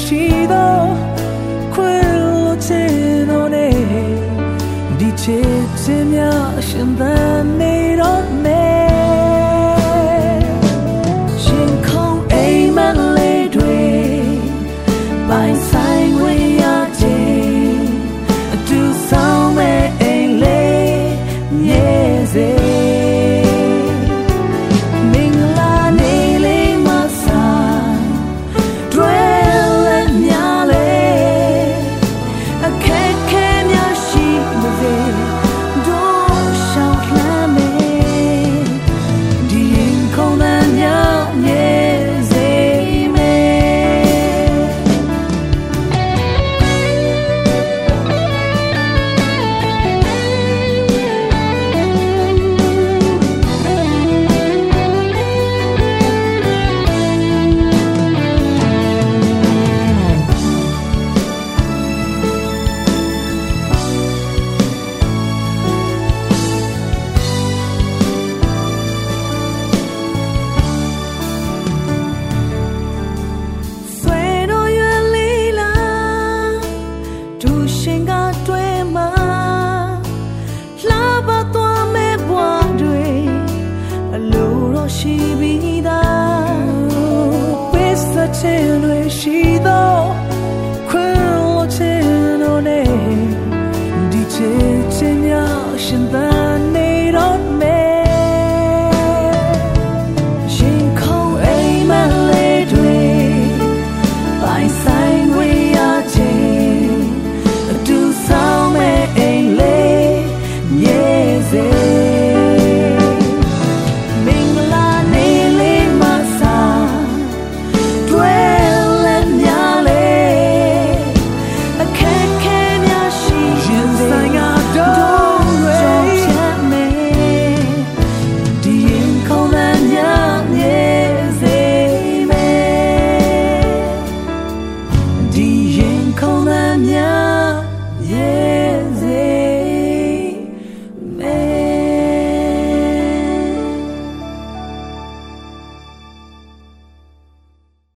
ရှိသောခွေလို့ခြင်းတော်နဲ့ဒီချစ်ခြင်းများရှင်သာ ရှင်ကတွင်မှာလှပသွားမဲ့ဘွားတွေအလိုတော်ရှိပြီးသား With the မြယေ